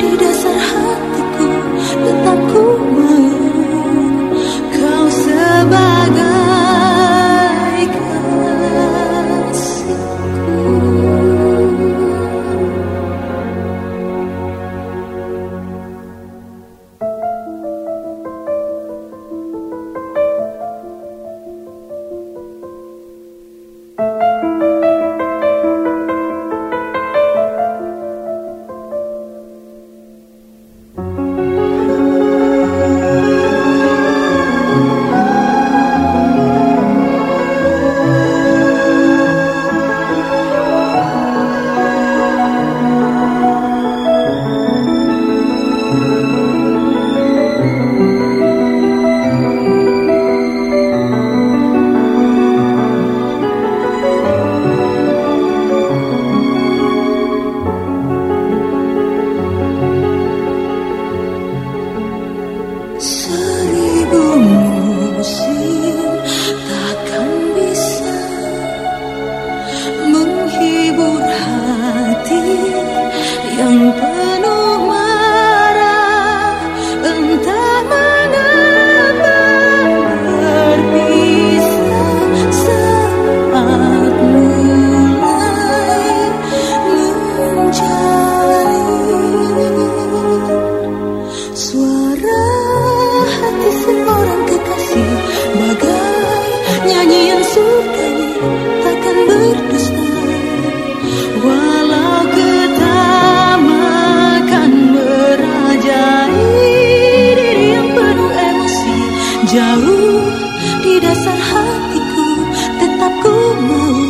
di dasar hati di dasar hatiku tetap ku mau